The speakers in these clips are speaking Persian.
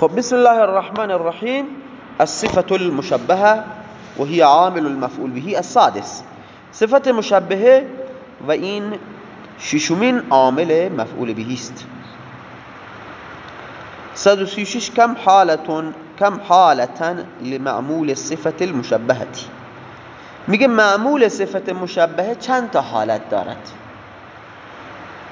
خب بسم الله الرحمن الرحیم. الصفة المشبهه وهي عامل المفعول به السادس. صفت مشبهه و این ششمین عامل مفعول به است. 136 كم حالة كم حالة لمعمول الصفة المشبهة. میگه معمول صفت مشبهه چند تا حالت دارد؟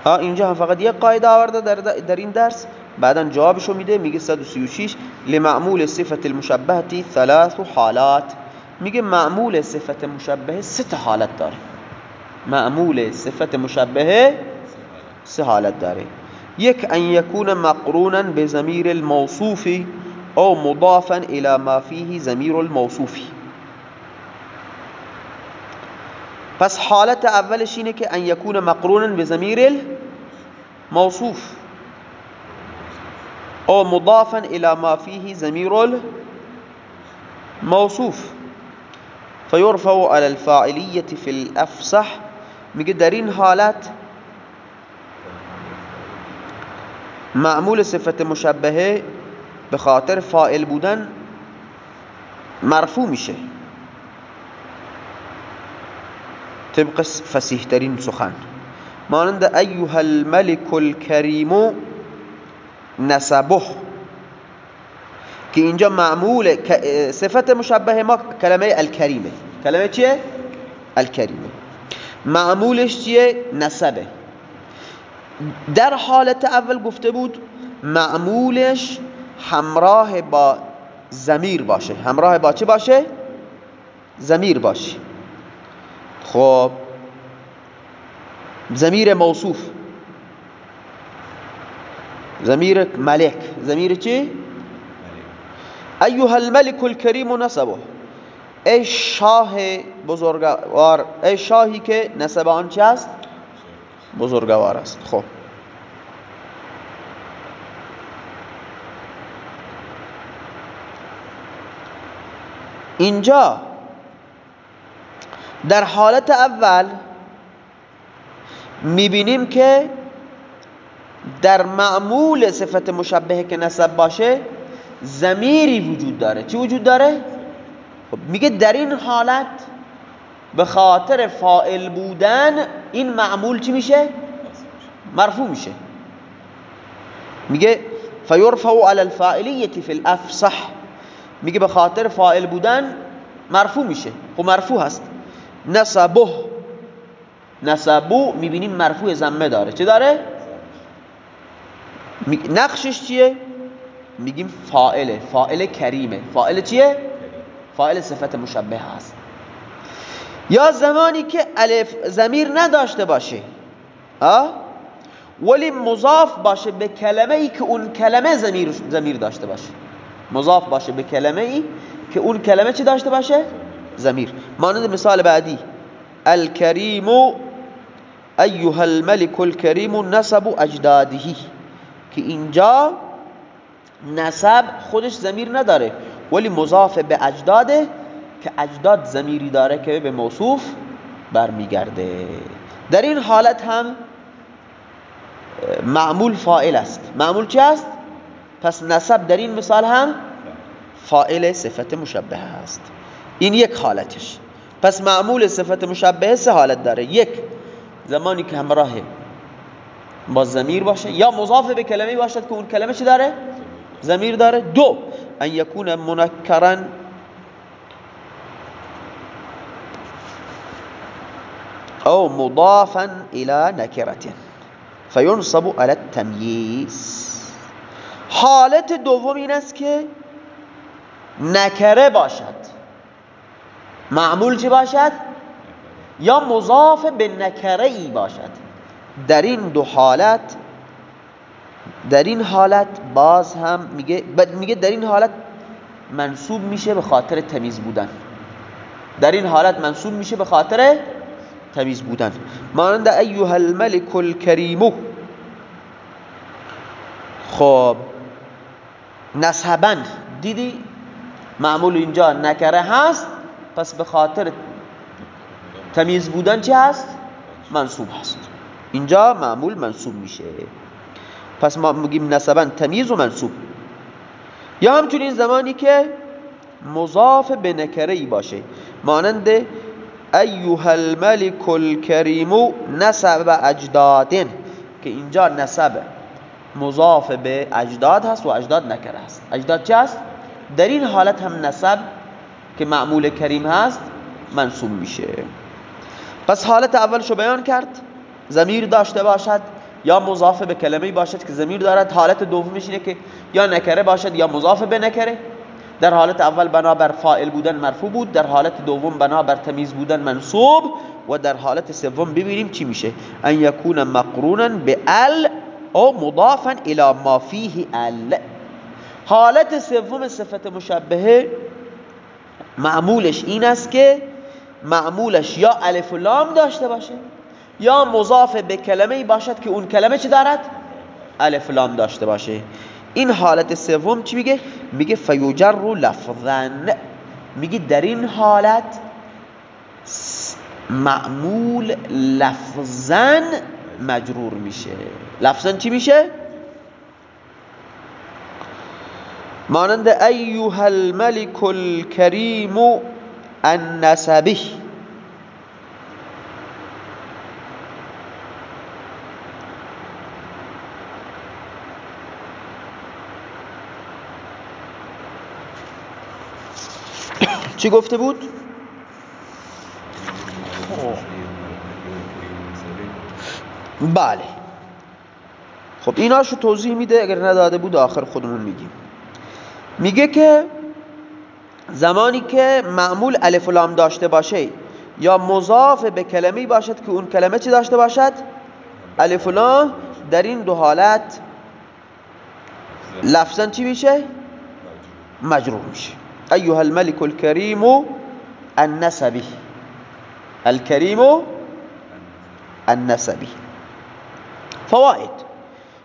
ها اینجا هم فقط یک قاعده آورده در, در این درس. بعدا جوابشو میده میگه 136 لمعمول صفت المشبهه ثلاث حالات. میگه معمول صفت مشبهه سه تا حالت داره. معمول صفت مشبهه سه حالت داره. یک ان یکون مقرونا بزمیر الموصوف او مضافا الى ما فيه زمیر الموصوف. پس حالت اولش اینه که ان یکون مقرونا بزمیر الموصوف. أو مضافا إلى ما فيه زمیر الموصوف. فيرفع على الفاعلية في در این حالت معمول صفت مشبهة به خاطر فائل بودن مرفوع میشه. طبق فسیح ترین سخن. مانند ایها الملك الكریم نسبه که اینجا معمول صفت مشبه ما کلمه الکریمه. کلمه چیه؟ الکریمه. معمولش چیه؟ نسبه. در حالت اول گفته بود معمولش همراه با زمیر باشه. همراه با چه باشه؟ زمیر باشه. خب. زمیر موصوف. زمیر ملک. زمیر چی؟ ایها الملك الكریم نسبه ای شاه بزرگوار ای شاهی که نسب آن چی است؟ بزرگوار است. خب. اینجا در حالت اول می‌بینیم که در معمول صفت مشبهه که نسب باشه زمیری وجود داره. چی وجود داره؟ خب میگه در این حالت به خاطر فائل بودن این معمول چی میشه؟ مرفوع میشه. میگه فیرفع علی الفاعلیه فی الافصح. میگه به خاطر فائل بودن مرفوع میشه. خب مرفوع هست. نسبه. نسبو می‌بینیم مرفوع زمه داره. چه داره؟ نقشش چیه؟ میگیم فائله فائل کریمه. فائل چیه؟ فائل صفت مشبه هست. یا زمانی که الف زمیر نداشته باشه ها ولی مضاف باشه به کلمه ای که اون کلمه زمیر زمیر داشته باشه. مضاف باشه به کلمه ای که اون کلمه چی داشته باشه؟ زمیر مانند مثال بعدی. الکریم ایها الملك الكریم نسب اجداده که اینجا نسب خودش زمیر نداره ولی مضاف به اجداده که اجداد زمیری داره که به موصوف برمیگرده. در این حالت هم معمول فائل است. معمول چی است؟ پس نسب در این مثال هم فائل صفت مشبه است. این یک حالتش. پس معمول صفت مشبه سه حالت داره. یک زمانی که همراه با زمیر باشه یا مضاف به کلمه باشد که اون کلمه چی داره؟ زمیر داره. دو ان یکون منکرن. او مضافا الى نکرته فینصب على التمییز. حالت دوم این است که نکره باشد. معمول چی باشد؟ یا مضاف به نکره ای باشد. در این دو حالت در این حالت باز هم میگه میگه در این حالت منصوب میشه به خاطر تمیز بودن. در این حالت منصوب میشه به خاطر تمیز بودن. مانند ایها الملك الكریم خب نسبا دیدی؟ معمول اینجا نکره هست پس به خاطر تمیز بودن چه هست؟ منصوب هست. اینجا معمول منصوب میشه. پس ما میگیم نسبا تمیز و منصوب. یا همچنین زمانی که مضاف به نکره ای باشه. مانند ایها الملك الكریم نسب اجدادن که اینجا نسب مضاف به اجداد هست و اجداد نکره هست. اجداد چه هست؟ در این حالت هم نسب که معمول کریم هست منصوب میشه. پس حالت اولشو بیان کرد. زمیر داشته باشد یا مضاف به کلمه باشد که زمیر دارد حالت دومش اینه که یا نکره باشد یا مضاف به نکره. در حالت اول بنابر فائل بودن مرفوع بود در حالت دوم بنابر تمیز بودن منصوب و در حالت سوم ببینیم چی میشه. ان یکون مقرونا به ال او مضافا الى ما فیه ال. حالت سوم صفت مشبهه معمولش این است که معمولش یا الف لام داشته باشه یا مضاف به کلمه باشد که اون کلمه چی دارد؟ الف لام داشته باشه. این حالت سوم چی میگه؟ میگه فیوجر لفظن میگه در این حالت معمول لفظن مجرور میشه. لفظن چی میشه؟ مانند ایها الملك الكريم النسبه چی گفته بود؟ بله. خب ایناشو توضیح میده اگر نداده بود آخر خودمون میگیم. میگه که زمانی که معمول الف لام داشته باشه یا مضاف به کلمه باشد که اون کلمه چی داشته باشد؟ الف لام. در این دو حالت لفظا چی میشه؟ مجرور میشه. أيها الملك الكريم النسبي الكريم النسبي فوائد.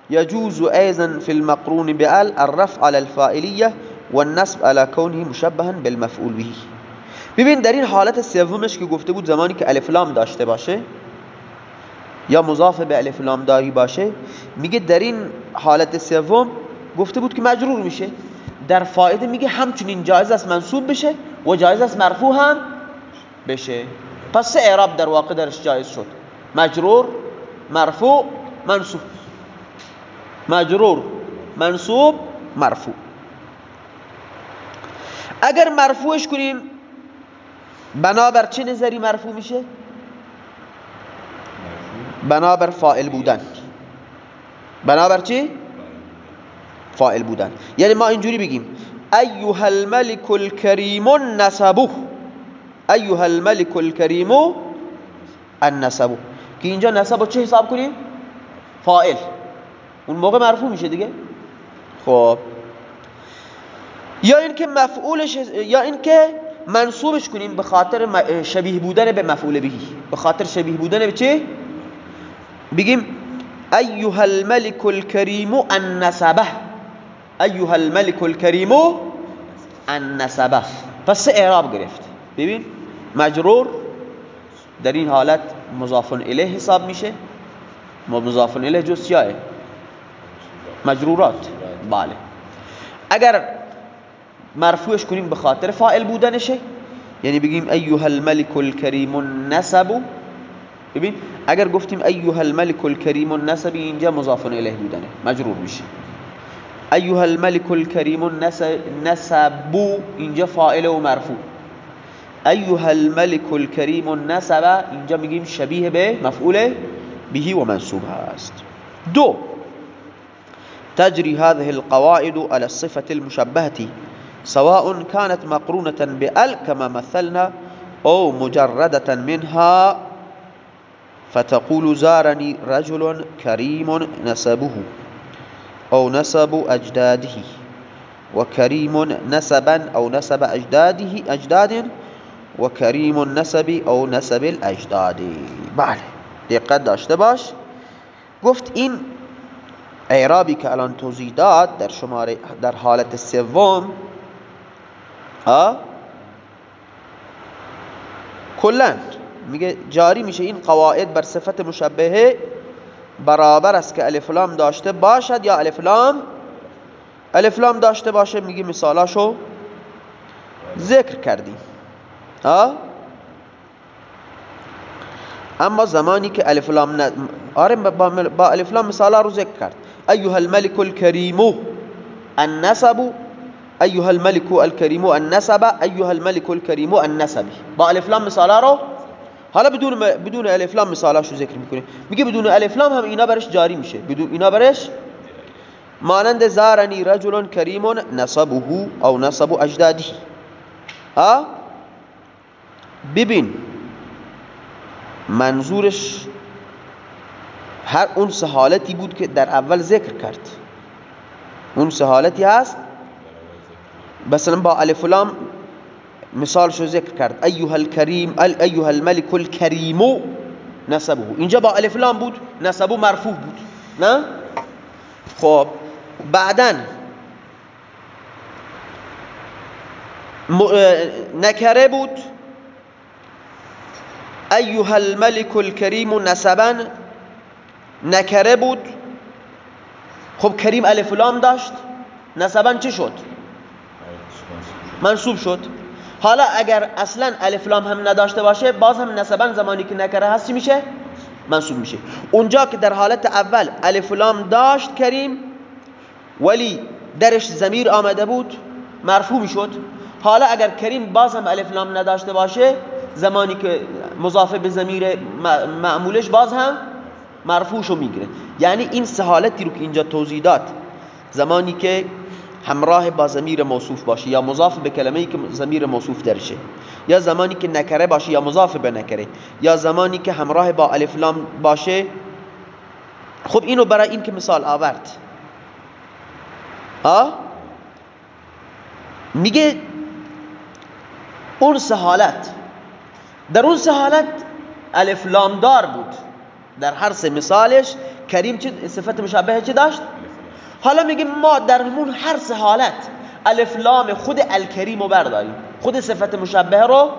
يجوز أيضا في المقرون بأل الرفع على الفائلية والنسب على كونه مشبها بالمفعول به. ببین در این حالت سومش که گفته بود زمانی که الف لام داشته باشه یا مضاف به الف لام داری باشه میگه در این حالت سوم گفته بود که مجرور میشه. در فایده میگه همچنین جایز است منصوب بشه و جایز است مرفوع هم بشه. پس سه اعراب در واقع درش جایز شد. مجرور مرفوع منصوب. مجرور منصوب مرفوع. اگر مرفوعش کنیم بنابر چه نظری مرفوع میشه؟ بنابر فائل بودن. بنابر چی؟ فائل بودن. یعنی ما اینجوری بگیم. ایها الملك الكريم النسبه. ایها الملك الكريم النسبه. که اینجا نسب چه حساب کنیم؟ فائل اون موقع مرفوع میشه دیگه. خب. یا اینکه مفعولش یا اینکه منصوبش کنیم به خاطر شبیه بودن به مفعول بهی به خاطر شبیه بودن به چه بگیم ایها الملك الكريم النسبه. ایها الملك الكريم النسبه پس اعراب گرفت. ببین مجرور در این حالت مضاف الیه حساب میشه. مضاف الیه جز چیه؟ مجرورات. بله. اگر مرفوعش کنیم به خاطر فاعل بودنشه یعنی بگیم ایها الملك الكريم النسب. ببین اگر گفتیم ایها الملك الكريم النسب اینجا مضاف الیه بودنه. مجرور میشه. ایها الملك الكريم النسب اینجا فاعل و مرفوع ایها الملك الكريم النسب اینجا میگیم شبیه به مفعول به و منصوب هست دو تجري هذه القواعد على الصفة المشبهة سواء كانت مقرونة بأل كما مثلنا أو مجردة منها. فتقول زارني رجل كريم نسبه. أو نسب أجداده. وكريم نسبا أو نسب أجداده أجداد وكريم النسب أو نسب الأجداد. بله دقت داشته باش. گفت این اعرابی که الان توضیح داد در شماره در حالت سوم کلا. میگه جاری میشه این قواعد بر صفت مشبهه برابر است که الف لام داشته باشد یا الف لام الفلام داشته باشه میگه مثالاشو ذکر کردیم ها؟ اما زمانی که الف لام ن... آره با الف لام مثالا رو ذکر کرد. ایها الملك الكريم النسب ایها الملك الكريم النسب ایها الملك الكريم النسب. با الف لام مثالا رو حالا بدون بدون الف لام مثالاشو ذکر می‌کنه میگه بدون الف لام هم اینا برش جاری میشه. بدون اینا برش مانند زارنی رجل کریم نسبه او نسب اجدادی. ها؟ ببین. منظورش هر اون سهالتی بود که در اول ذکر کرد. اون سهالتی هست. مثلا با الف لام مثالشو ذکر کرد. ایها الکریم ایها الملك الكریم نسبه. اینجا با الف لام بود نسبه مرفوع بود. نه؟ خب بعدا نکره بود. ایها الملك الكریم نسبا. نکره بود. خب کریم الف لام داشت. نسبا چه شد. منصوب شد. حالا اگر اصلا الف لام هم نداشته باشه باز هم نسبا زمانی که نکره هست میشه؟ منصوب میشه. اونجا که در حالت اول الف لام داشت کریم ولی درش زمیر آمده بود مرفوع می‌شد. حالا اگر کریم باز هم الف لام نداشته باشه زمانی که مضاف به زمیر معمولش باز هم مرفوعشو می‌گیره. یعنی این سه حالتی رو که اینجا توضیح داد زمانی که همراه با زمیر موصوف باشه یا مضاف به کلمه ای که زمیر موصوف درشه یا زمانی که نکره باشه یا مضاف به نکره. یا زمانی که همراه با الف لام باشه. خب اینو برای این که مثال آورد. ها؟ میگه اون سه حالت در اون سه حالت الف لام دار بود. در هر سه مثالش کریم چه صفت مشابه چه داشت؟ حالا میگه ما در همون هر سه حالت الف لام خود الکریم رو برداریم. خود صفت مشابه رو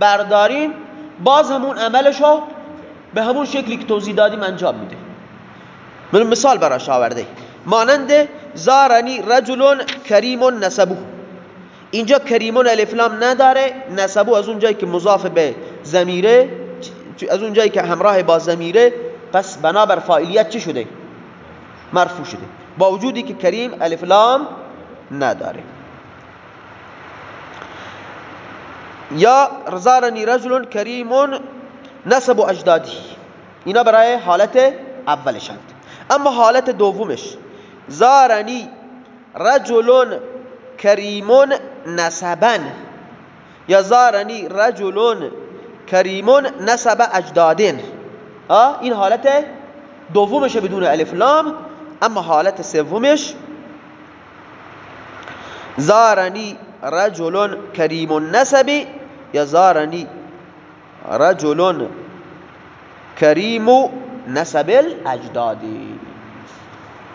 برداریم. باز همون عملشو به همون شکلی که توضیح دادیم انجام میده. من مثال براش آورده. مانند زارنی رجل کریم نسبو اینجا کریمون الف لام نداره. نسبو از اون جایی که مضاف به زمیره از اون جایی که همراه با زمیره پس بنابر فاعلیت چی شده؟ مرفوع شده. با وجودی که کریم الف لام نداره. یا رزارنی رجل کریمون نسب و اجدادی. اینا برای حالت اولشند. اما حالت دومش زارنی رجل کریمون نسبن. یا زارنی رجل کریمون نسب اجدادین این حالت دومشه بدون الف لام. اما حالت سومش زارنی رجل کریم النسب یا زارنی رجل کریم نسب الاجدادی.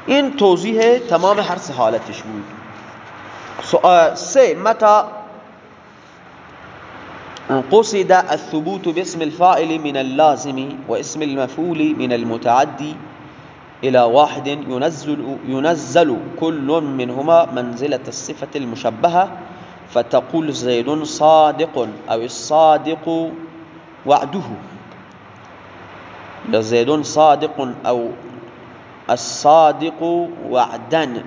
این توضیح تمام هر سه حالتش بود. سه متا قصد الثبوت باسم الفاعل من اللازم واسم المفعول من المتعدي إلى واحد ينزل, ينزل كل منهما منزلة الصفة المشبهة فتقول زيد صادق أو الصادق وعده. زيد صادق أو الصادق وعدا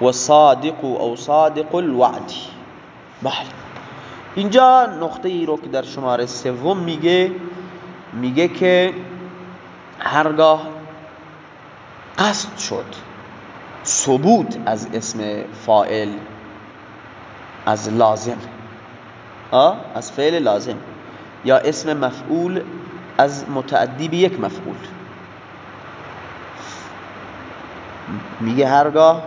والصادق أو صادق الوعد. بله. اینجا نقطه ای رو که در شماره سوم میگه هرگاه قصد شد. ثبوت از اسم فائل از لازم. آه؟ از فعل لازم. یا اسم مفعول از متعدی به یک مفعول. میگه هرگاه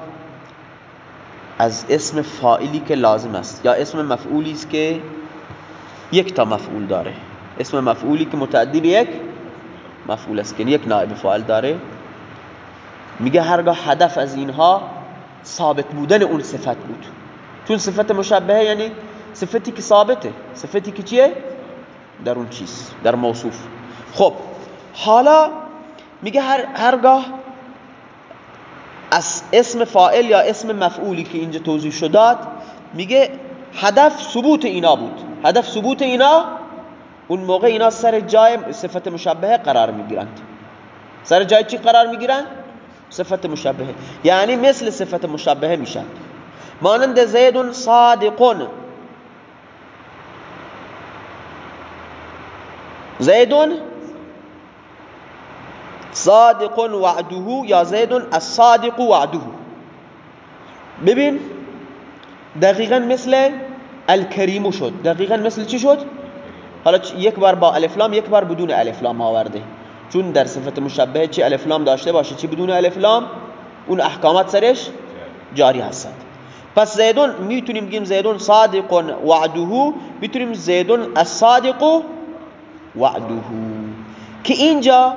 از اسم فائلی که لازم است. یا اسم مفعولی است که یک تا مفعول داره. اسم مفعولی که متعدی به یک مفعول است. که یک نائب فاعل داره. میگه هرگاه هدف از اینها ثابت بودن اون صفت بود. چون صفت مشبهه یعنی صفتی که ثابته. صفتی که چیه؟ در اون چیز در موصوف. خب حالا میگه هر هرگاه از اسم فائل یا اسم مفعولی که اینجا توضیح شداد میگه هدف ثبوت اینا بود. هدف ثبوت اینا اون موقع اینا سر جای صفت مشبهه قرار می‌گیرند. سر جای چی قرار می‌گیرند؟ صفت مشبهه یعنی مثل صفت مشبهه میشن. مانند زید صادقون زید صادق وعده یا زید الصادق وعده. ببین دقیقا مثل الکریم شد. دقیقا مثل چی شد؟ حالا یک بار با الفلام یک بار بدون الفلام آورده. چون در صفت مشبهه چی الفلام داشته باشه چی بدون الفلام اون احکامات سرش جاری هستند. پس زیدون می‌تونیم بگیم زیدون صادق وعده می‌تونیم زیدون الصادق وعده. که اینجا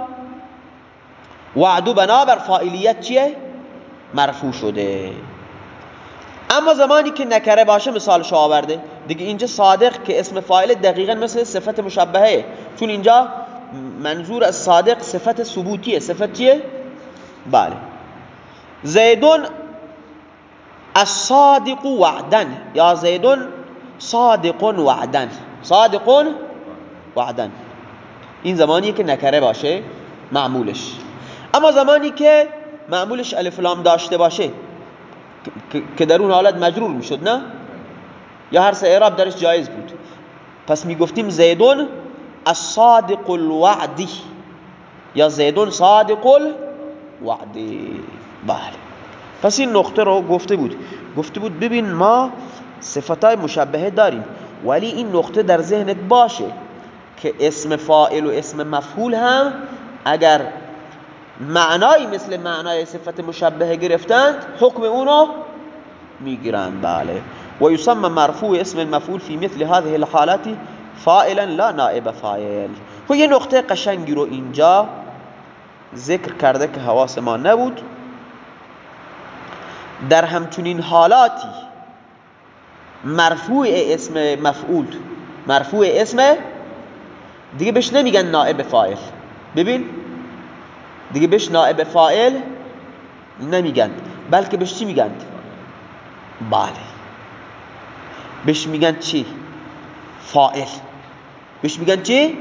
وعدو بنابر فائلیت چیه؟ مرفوع شده. اما زمانی که نکره باشه مثالش آورده. دیگه اینجا صادق که اسم فاعل دقیقا مثل صفت مشبهه. چون اینجا منظور از صادق صفت ثبوتیه. صفت چیه؟ بله. زیدون الصادق وعدن. یا زیدون صادق وعدن. صادق وعدن. این زمانی که نکره باشه معمولش. اما زمانی که معمولش الف لام داشته باشه که در اون حالت مجرور می‌شد نه؟ یا هر سه اعراب درش جایز بود. پس می‌گفتیم زیدون الصادق الوعدی یا زیدون صادق الوعدی بله. پس این نقطه رو گفته بود. گفته بود ببین ما صفتای مشبهه داریم ولی این نقطه در ذهنت باشه که اسم فائل و اسم مفعول هم اگر معنایی مثل معنای صفت مشبهه گرفتند حکم اونو می‌گیرند بله. و یسمى مرفوع اسم المفعول في مثل هذه الحالات فائلا لا نائب فاعل. و یه نقطه قشنگی رو اینجا ذکر کرده که حواس ما نبود. در همچنین حالاتی مرفوع اسم مفعول مرفوع اسم دیگه بهش نمیگن نائب فاعل. ببین دیگه بهش نائب فاعل نمیگن بلکه بهش چی میگن؟ بله. بهش میگن چی؟ فاعل. مش بجانشي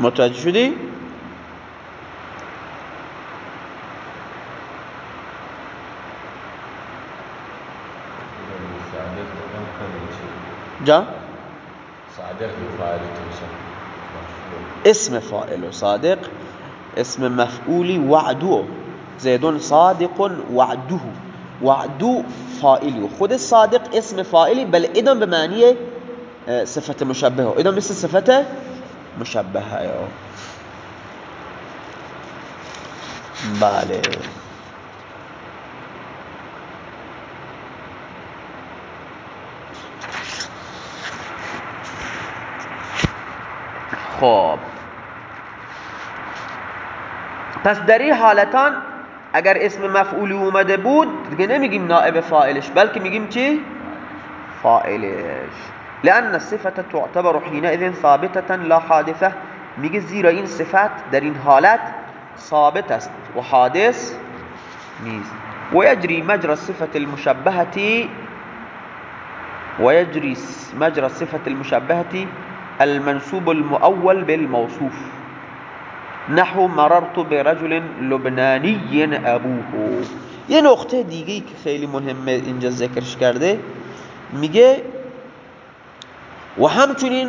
متوجه شدی؟ جا؟ صادق وفاعل اسم فاعل صادق اسم مفعولي وعدوه زيد صادق وعده وعدو فاعل خود صادق اسم فاعلی بل ایدان به معنی صفت مشبهه. ایدان مثل صفت مشبهه. بله. خب. پس در این حالتان اگر اسم مفعولی اومده بود دیگه نمیگیم نائب فاعلش بلکه میگیم چی؟ فاعلش. لأن الصفة تعتبر حينئذ ثابتة لا حادثة. میگه زیرا این صفت در این حالت ثابت است و حادث نیست. و یجری مجرى الصفة المشبهة و یجری مجرى الصفة المشبهة المنسوب المؤول بالموصوف. نحو مررت برجل لبنانی ابوه یه نقطه دیگه که خیلی مهمه اینجا ذکرش کرده میگه و همچنین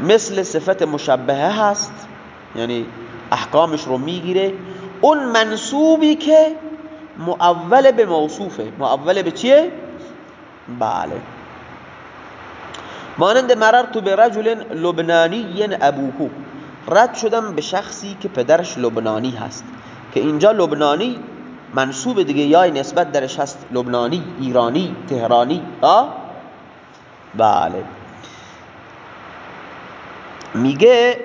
مثل صفت مشبهه هست یعنی احکامش رو می‌گیره. اون منصوبی که مؤول به موصوفه. مؤول به چیه؟ بله. مانند مررت به رجل لبنانی ابوه رد شدم به شخصی که پدرش لبنانی هست که اینجا لبنانی منصوب دیگه یا نسبت درش هست لبنانی ایرانی تهرانی ها بله. میگه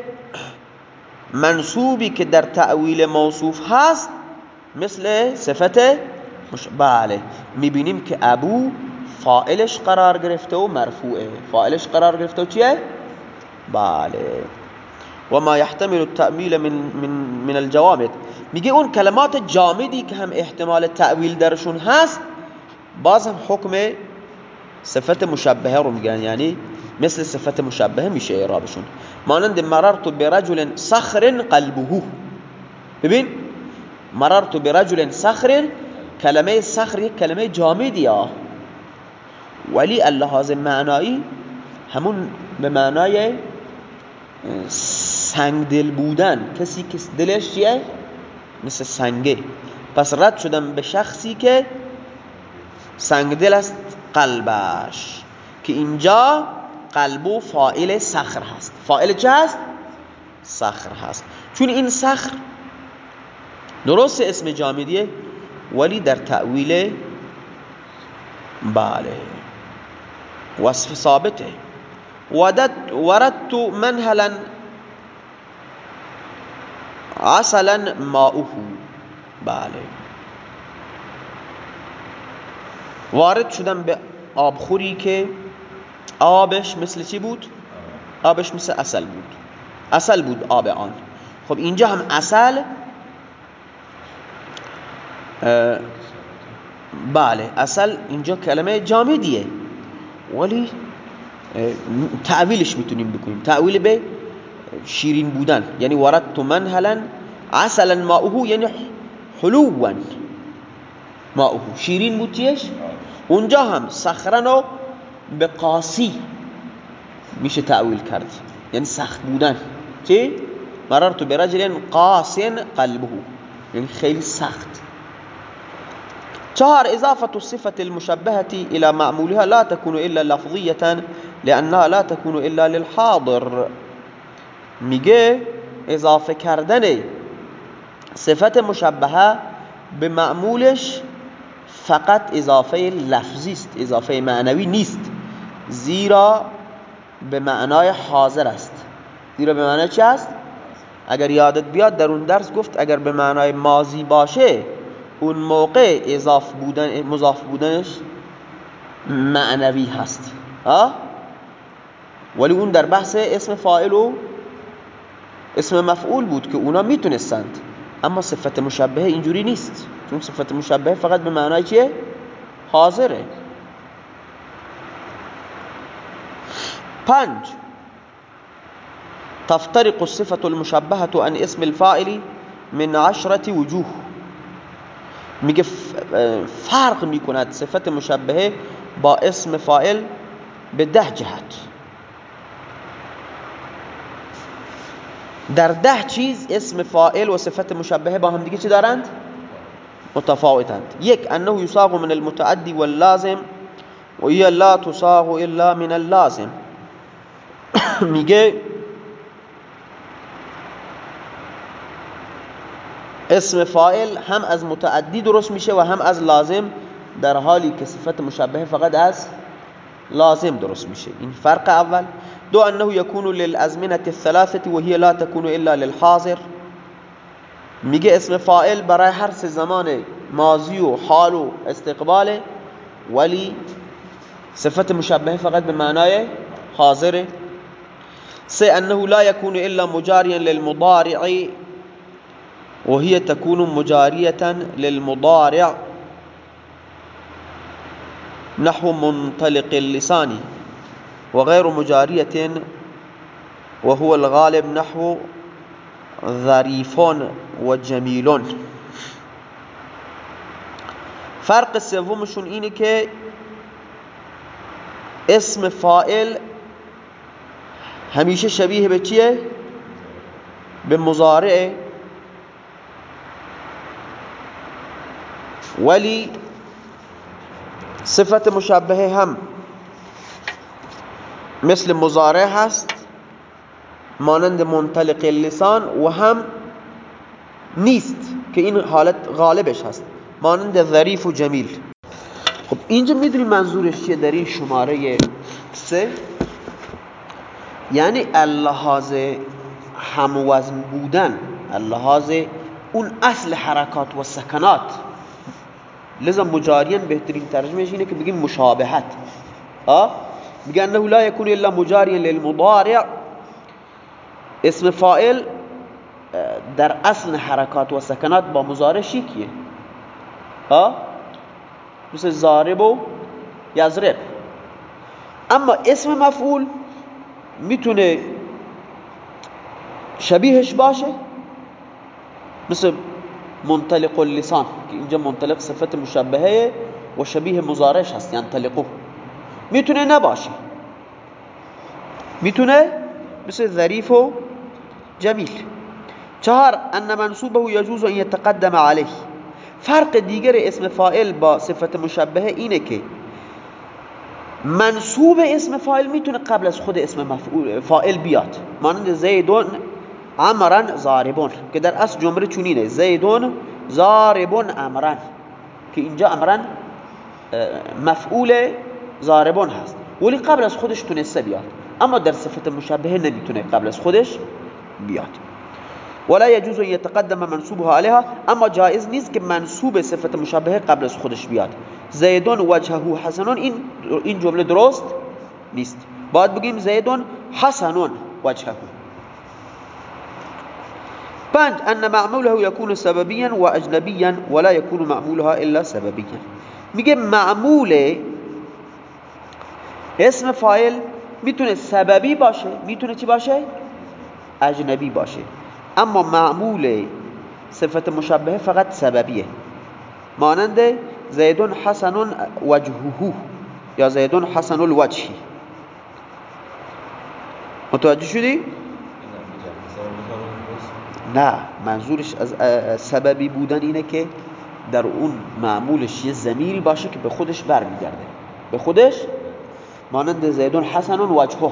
منصوبی که در تعویل موصوف هست مثل صفت مش... بله. می‌بینیم که ابو فائلش قرار گرفته و مرفوعه. فائلش قرار گرفته و چیه؟ بله. و ما يحتمل التأویل من, من, من الجوامد. میگه اون کلمات جامدی که هم احتمال تأویل درشون هست باز هم حکم صفت مشبهه رو میگن. یعنی مثل صفت مشبهه میشه اعرابشون. مانند مررت برجل صخر قلبه. ببین مررت برجل صخر کلمه صخر یک کلمه جامدی ها. ولی اللحاظ معنایی همون به معنای سنگ دل بودن. کسی که دلش چیه؟ مثل سنگه. پس رد شدم به شخصی که سنگ دل است قلبش که اینجا قلبو فائل سخر هست. فائل چه هست؟ سخر هست. چون این سخر درست اسم جامدیه ولی در تأویل بله. وصف ثابته. وردت منهلا عسلا ماؤه. بله. وارد شدم به آبخوری که آبش مثل چی بود؟ آبش مثل اصل بود. اصل بود آب آن. خب اینجا هم اصل بله اصل اینجا کلمه جامدیه. ولی تعویلش می‌تونیم بکنیم. تعویل به شیرین بودن یعنی وردت منهلا عسلا ماؤه یعنی حلوا ماؤه. شیرین بود اونجا هم صخرنو به قاسی میشه تعویل کرد. یعنی سخت بودن. چی؟ مررت برجل قاسی قلبه. یعنی خیلی سخت. چهار اضافة الصفة المشبهة إلى معمولها لا تكون إلا لفظية لأنها لا تكون إلا للحاضر. میگه اضافه کردن صفت مشبهه به معمولش فقط اضافه لفظی است اضافه معنوی نیست. زیرا به معنای حاضر است. زیرا به معنای چی است؟ اگر یادت بیاد در اون درس گفت اگر به معنای ماضی باشه اون موقع اضاف بودن مضاف بودنش معنوی هست. ولی اون در بحث اسم فاعل و اسم مفعول بود که اونا می‌تونستند. اما صفت مشبهه اینجوری نیست. چون صفت مشبهه فقط به معنای چیه؟ حاضره. پنج. تفترق الصفة المشبهة عن اسم الفاعل من عشرة وجوه. میگه فرق می‌کند صفت مشبهه با اسم فاعل به ده جهت. در ده چیز اسم فاعل و صفت مشبهه با هم دیگه چی دارند؟ متفاوتند. یک انه یساق من المتعدی واللازم و هي لا تساق الا من اللازم. میگه اسم فاعل هم از متعدی درست میشه و هم از لازم در حالی که صفت مشبهه فقط از لازم درست میشه. این فرق اول. دو انه يكون للازمنة الثلاثة وهي لا تكون الا للحاضر. میگه اسم فاعل برای هر سه زمان ماضی و حال و استقبال ولی صفت مشبهه فقط به معنای حاضره سه انه لا يكون الا مجاريا للمضارع وهي تكون مجارية للمضارع. نحو منطلق اللسان. وغير مجارية وهو الغالب نحو ظریفون و جمیلون فرق سومشون اینه که اسم فائل همیشه شبیه به چیه؟ به مزارعه ولی صفت مشابهه هم مثل مزارع هست مانند منطلق لسان و هم نیست که این حالت غالبش هست مانند ظریف و جمیل. خب اینجا می‌دونی منظورش چیه در این شماره سه؟ یعنی اللحاظ هموزن بودن اللحاظ اون اصل حرکات و سکنات. لذا مجارین بهترین ترجمهش اینه که بگیم مشابهت. ها میگه أنه لا يكون إلا مجاریا للمضارع. اسم فائل در أصل حرکات و سکنات با مضارع شیکیه ها؟ مثل زارب و یزرب أما اسم مفعول میتونه شبیهش باشه؟ مثل منطلق اللسان که اینجا منطلق صفت مشبهه و شبیه مزارش هست ینطلقو می‌تونه نباشه. می‌تونه مثل ظریف و جمیل. چهار ان منصوبه یجوز ان یتقدم علیه. فرق دیگر اسم فائل با صفت مشبهه اینه که منصوب اسم فاعل می‌تونه قبل از خود اسم مفعول فاعل بیاد. مانند زیدون عمرن زاربون که در اصل جمله چونینه زیدون زاربون امرن که اینجا امرن مفعول زاربون هست. ولی قبل از خودش تونسته بیاد. اما در صفت مشابهه نمی‌تونه قبل از خودش بیاد. ولا يجوز ان يتقدم منصوبها عليها اما جائز نیست که منصوب صفت مشابهه قبل از خودش بیاد. زیدون وجهه حسنون این این جمله درست نیست. باید بگیم زیدون حسنون وجهه. پنج ان معموله يكون سببيا واجنبيا ولا يكون معمولها الا سببيا میگه معمول اسم فاعل می‌تونه سببی باشه می‌تونه چی باشه؟ اجنبی باشه. اما معمول صفت مشبهه فقط سببیه. مانند زیدون حسن وجهه یا زیدون حسن الوجه متوجه شدی؟ نه منظورش از سببی بودن اینه که در اون معمولش یه زمیری باشه که به خودش برمیگرده. به خودش مانند زیدون حسن وجهه.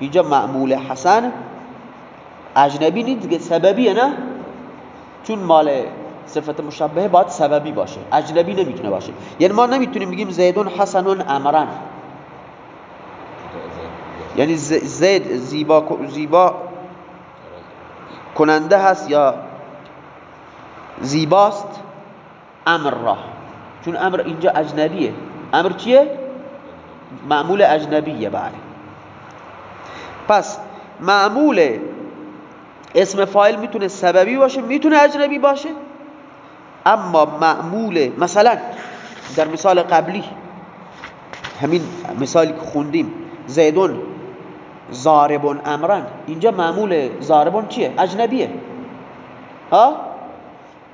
اینجا معمول حسن اجنبی نیست دیگه سببیه نه؟ چون مال صفت مشبهه باید سببی باشه اجنبی نمی‌تونه باشه. یعنی ما نمی‌تونیم بگیم زیدون حسن امرن. یعنی زید زیبا زیبا کننده هست یا زیباست؟ امر را. چون امر اینجا اجنبیه. امر چیه؟ معمول اجنبیه بله پس معمول اسم فاعل می‌تونه سببی باشه می‌تونه اجنبی باشه اما معمول مثلا در مثال قبلی همین مثالی که خوندیم زیدون زاربون امرن اینجا معمول زاربون چیه؟ اجنبیه ها؟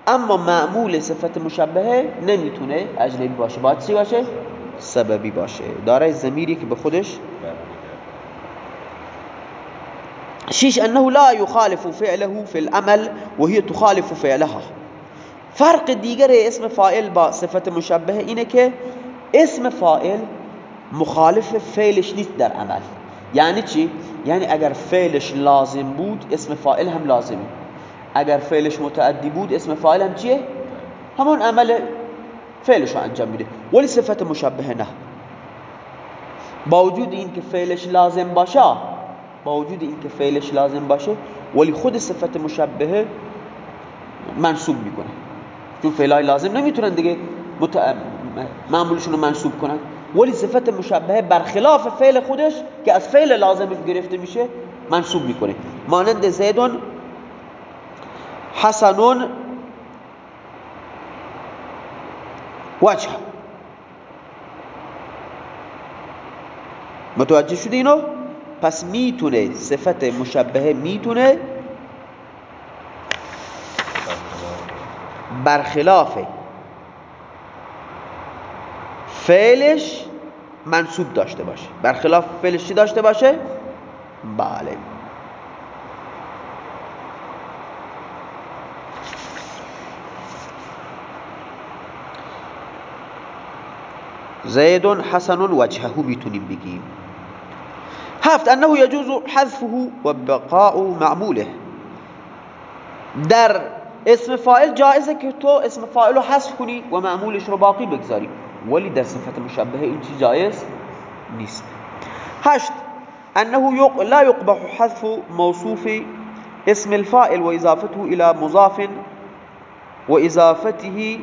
اما معمول صفت مشبهه نمی‌تونه اجنبی باشه باید چی باشه؟ سببی باشه. داره زمیری که به خودش شیش انه لا يخالف فعله في العمل وهي تخالف فعلها. فرق دیگر اسم فائل با صفت مشبه اینه که اسم فائل مخالف فعلش نیست در عمل. یعنی چی؟ یعنی اگر فعلش لازم بود اسم فائل هم لازمه. اگر فعلش متعدی بود اسم فائل هم چیه؟ همون عمل فعلش رو انجام میده. ولی صفت مشبه نه. با این که فعلش لازم باشه با وجود اینکه فعلش لازم باشه ولی خود صفت مشبهه منصوب می‌کنه. چون فعلای لازم نمی‌تونن دیگه معمولشون رو منصوب کنن. ولی صفت مشبهه برخلاف فعل خودش که از فعل لازم گرفته میشه منصوب می‌کنه. مانند زیدون حسنون وجه. متوجه شدی اینو؟ پس می‌تونه صفت مشبهه می‌تونه برخلاف فعلش منصوب داشته باشه برخلاف فعلش چی داشته باشه؟ بله زید حسن وجهه می‌تونیم بگیم هفت أنه يجوز حذفه و بقاء معموله. در اسم فاعل جائزه که تو اسم فاعل رو حذف کنی و معمولش رو باقی بگذاری. ولی در صفت مشبهه این چیز جایز نیست. هشت أنه لا يقبح حذف موصوف اسم الفاعل و اضافته إلى مضاف و اضافته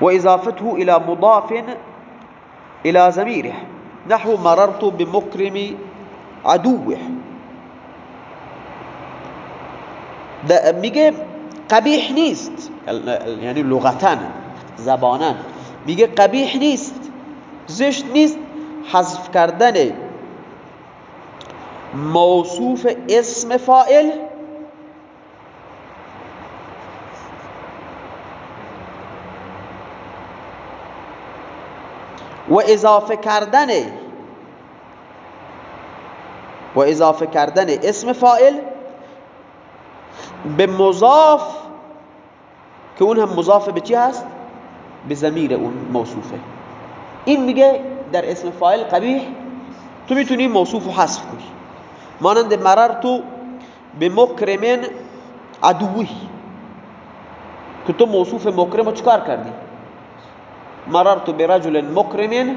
و اضافته إلى مضاف الى زمیره نحو مررت بمكرم عدوه. میگه قبیح نیست. یعنی لغتا زبانا. میگه قبیح نیست. زشت نیست. حذف کردن موصوف اسم فائل و اضافه کردن و اضافه کردن اسم فائل به مضاف که اون هم مضاف به چی هست؟ به زمیر اون موصوفه. این میگه در اسم فاعل قبیح تو می‌تونی موصوف و حذف کنی. مانند مررتو به مکرمن عدوی. که تو موصوف مکرم رو چکار کردی؟ مررتو به رجل مکرمن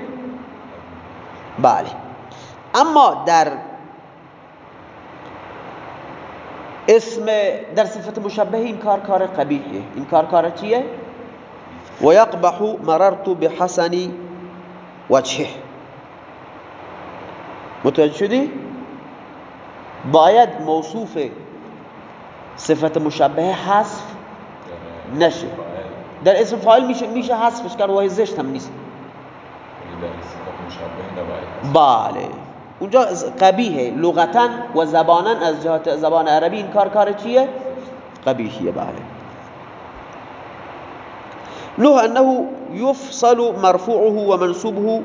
بله. اما در اسم در صفت مشبه این کار کار قبیحه. این کار کار چیه؟ و یقبح مررت بحسن وجهه. متوجه شدی؟ باید موصوف صفت مشبه حذف نشه. در اسم فاعل میشه میشه حذفش کرد و زشت هم نیست. بله. اونجا قبیه لغتا و زبانا از جهت زبان عربی این کار کار چیه؟ قبیحیه بله. نه انه يفصل مرفوعه ومنصوبه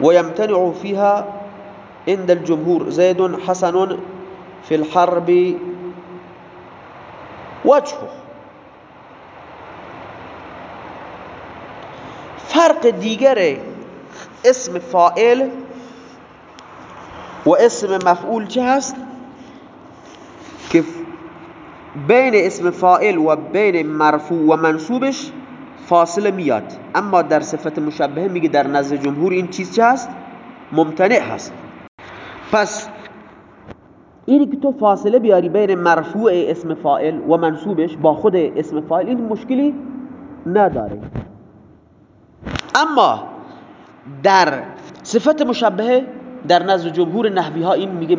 ويمتنع فيها عند الجمهور. زيد حسن في الحرب. وجهه. فرق دیگر اسم فائل و اسم مفعول چه هست؟ که بین اسم فائل و بین مرفوع و منصوبش فاصله میاد. اما در صفت مشبهه میگه در نزد جمهور این چیز چه هست؟ ممتنع هست. پس اینی که تو فاصله بیاری بین مرفوع اسم فائل و منصوبش با خود اسم فائل این مشکلی نداره. اما در صفت مشبهه در نزد جمهور نحوی ها این میگه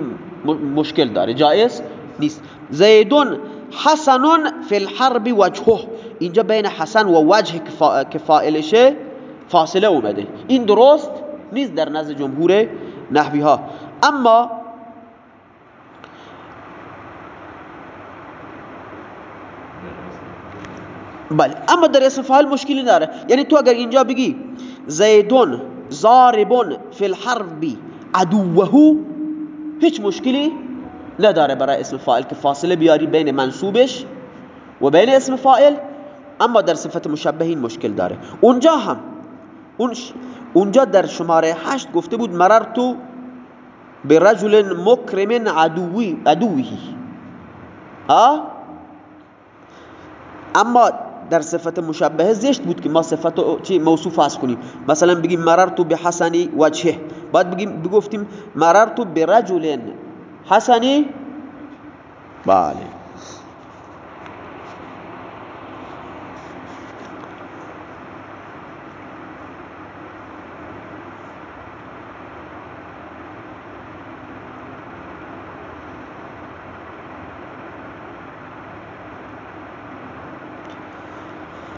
مشکل داره جایز نیست. زیدون حسن فی الحرب وجهه. اینجا بین حسن و وجه که فائلشه فاصله اومده. این درست نیست در نزد جمهور نحوی ها اما بله اما در اسم فاعل مشکلی داره یعنی تو اگر اینجا بگی زیدون ضاربون فی الحرب عدوه هیچ مشکلی نداره برای اسم فاعل که فاصله بیاری بین منصوبش و بین اسم فاعل. اما در صفت مشبه این مشکل داره. اونجا هم اونجا در شماره هشت گفته بود مررتو به رجل مکرم عدوی عدویی اما در صفت مشبهه زشت بود که ما صفت چی موصوف از کنیم. مثلا بگیم مررتو به حسنی وجهه. بعد بگیم بگفتیم مررتو به رجل حسنی؟ بله.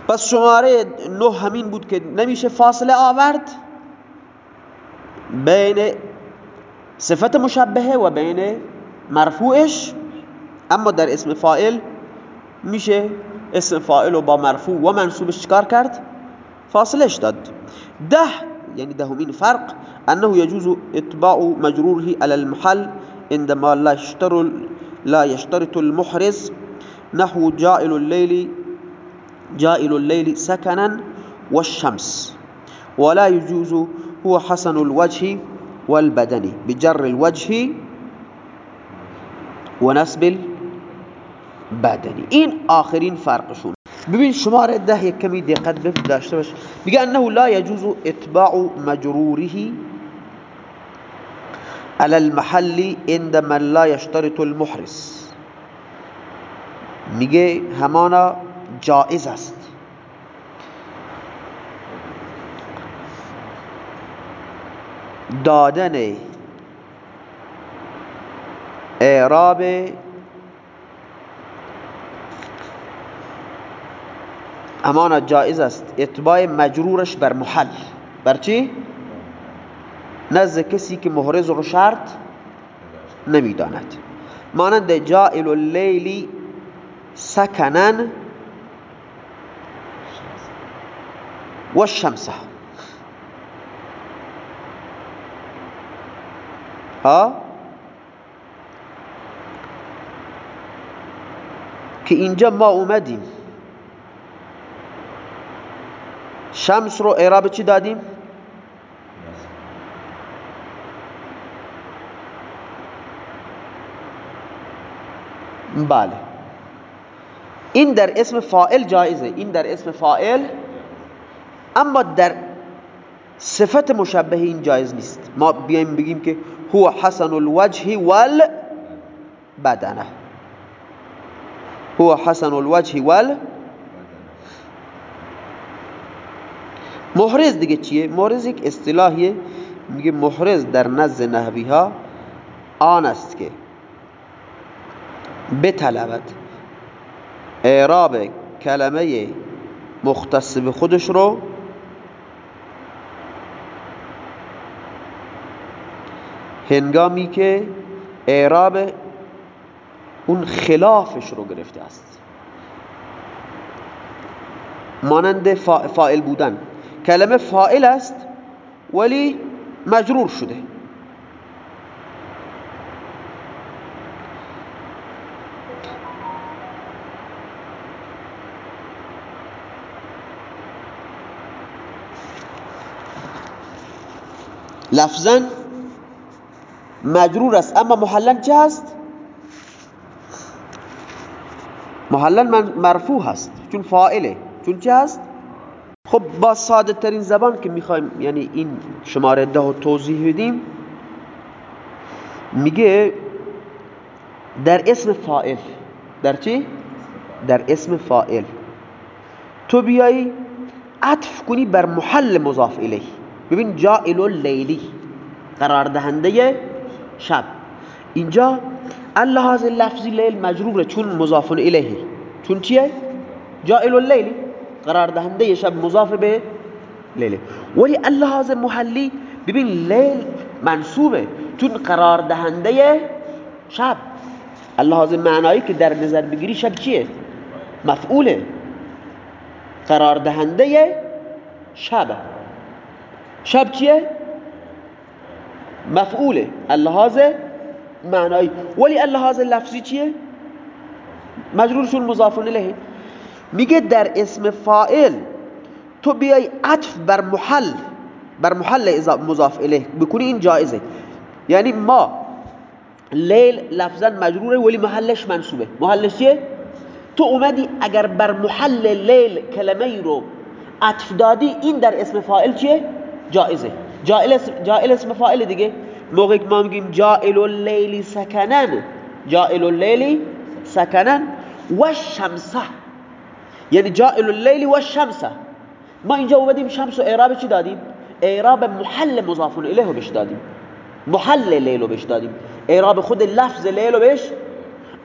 پس شماره نه همین بود که نمیشه فاصله آورد بین صفت مشبهه و بین مرفوعش اما در اسم فائل میشه اسم فائل با مرفوع و منصوبش چکار کرد؟ فاصلش داد. ده یعنی دهمین فرق انه يجوز اتباع مجروره على المحل عندما لا يشترط لا يشترط المحرز نحو جائل الليل جائل الليل سكنا والشمس ولا يجوز هو حسن الوجه والبدن بجر الوجه ونسب البدن. این آخرین فرقشون ببین شماره ده یک کمی دقت داشته باش. انه لا يجوز اتباع مجروره على المحل عندما لا يشترط المحرس. میگه همانا جائز است. دادن اعراب امانت جائز است. اتباع مجرورش بر محل. بر چی؟ نزد کسی که محرز رو شرط نمی‌داند. مانند جائل اللیلی سکنن و ها؟ که اینجا ما اومدیم. شمس رو اعراب چی دادیم؟ بله. این در اسم فائل جایزه. این در اسم فائل اما در صفت مشبه این جایز نیست. ما بیایم بگیم که هو حسن الوجه وال بدنه. هو حسن الوجه وال محرز دیگه چیه؟ محرز یک اصطلاحیه. میگه محرز در نزد نحوی ها آن است که بطلبد اعراب کلمه مختص به خودش رو هنگامی که اعراب اون خلافش رو گرفته است. مانند فائل بودن. کلمه فائل است ولی مجرور شده. لفظا مجرور است. اما محلن چه هست؟ محلن مرفوع هست. چون فائله چون چه هست؟ خب با ساده ترین زبان که می‌خوایم یعنی این شماره ده و توضیح بدیم میگه در اسم فائل در چی؟ در اسم فائل تو بیایی عطف کنی بر محل مضاف الیه. ببین جائل اللیلی قرار دهنده شب. اینجا اللحاظ لفظی لیل مجروره چون مضاف الیه. چون چیه؟ جائل اللیلی قرار دهنده شب مضاف به لیل. ولی اللحاظ محلی ببین لیل منصوبه چون قرار دهنده شب. اللحاظ معنایی که در نظر بگیری شب چیه؟ مفعوله. قرار دهنده شب. شب چیه؟ مفعوله. اللحاظ معنایی. ولی اللحاظ لفظی چیه؟ مجرورشون مضاف الیه. میگه در اسم فائل تو بیای عطف بر محل بر محل مضاف الیه. بکنی این جایزه. یعنی ما لیل لفظا مجروره ولی محلش منصوبه. محلش چیه؟ تو اومدی اگر بر محل لیل کلمه رو عطف دادی این در اسم فائل چیه؟ جایزه. جائل اسم, جائل اسم فائل دیگه. موقعی که ما میگیم جائل اللیل سکنن. جائل اللیل سکنن و شمسه یعنی جائل اللیل و شمسه ما اینجا اومدیم شمس و اعراب چی دادیم؟ اعراب محل مضاف الیه رو بش دادیم. محل لیل رو بش دادیم. اعراب خود لفظ لیل رو بش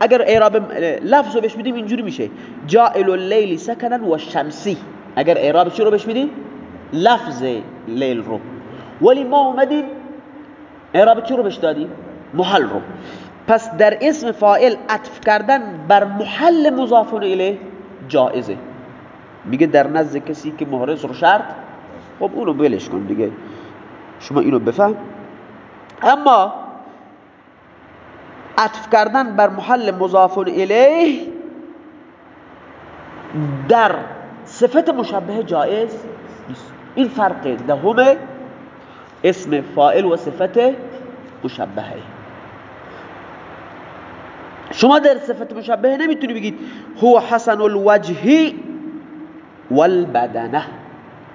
اگر اعراب لفظ رو بش بدیم اینجوری میشه. جائل اللیل سکنن و شمسی اگر اعراب چی رو بش بدیم لفظ لیل رو. ولی ما اومدیم اعراب چی رو بش دادیم؟ محل رو. پس در اسم فائل عطف کردن بر محل مضاف الیه جائزه. میگه در نزد کسی که محرز رو شرط خب اونو بلش کن دیگه. شما اینو بفهم. اما عطف کردن بر محل مضاف الیه در صفت مشبه جائز این فرق دهم اسم فائل و صفت مشبهه. شما در صفت مشبهه نمیتونی بگید هو حسن الوجه والبدنه.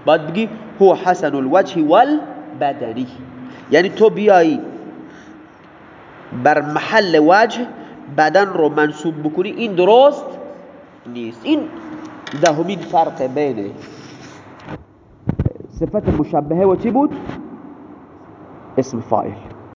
باید بگی هو حسن الوجه والبدنی یعنی تو بیایی بر محل وجه بدن رو منصوب بکنی این درست نیست. این دهمین فرق بین صفت مشبهه و چی بود؟ اسم فاعل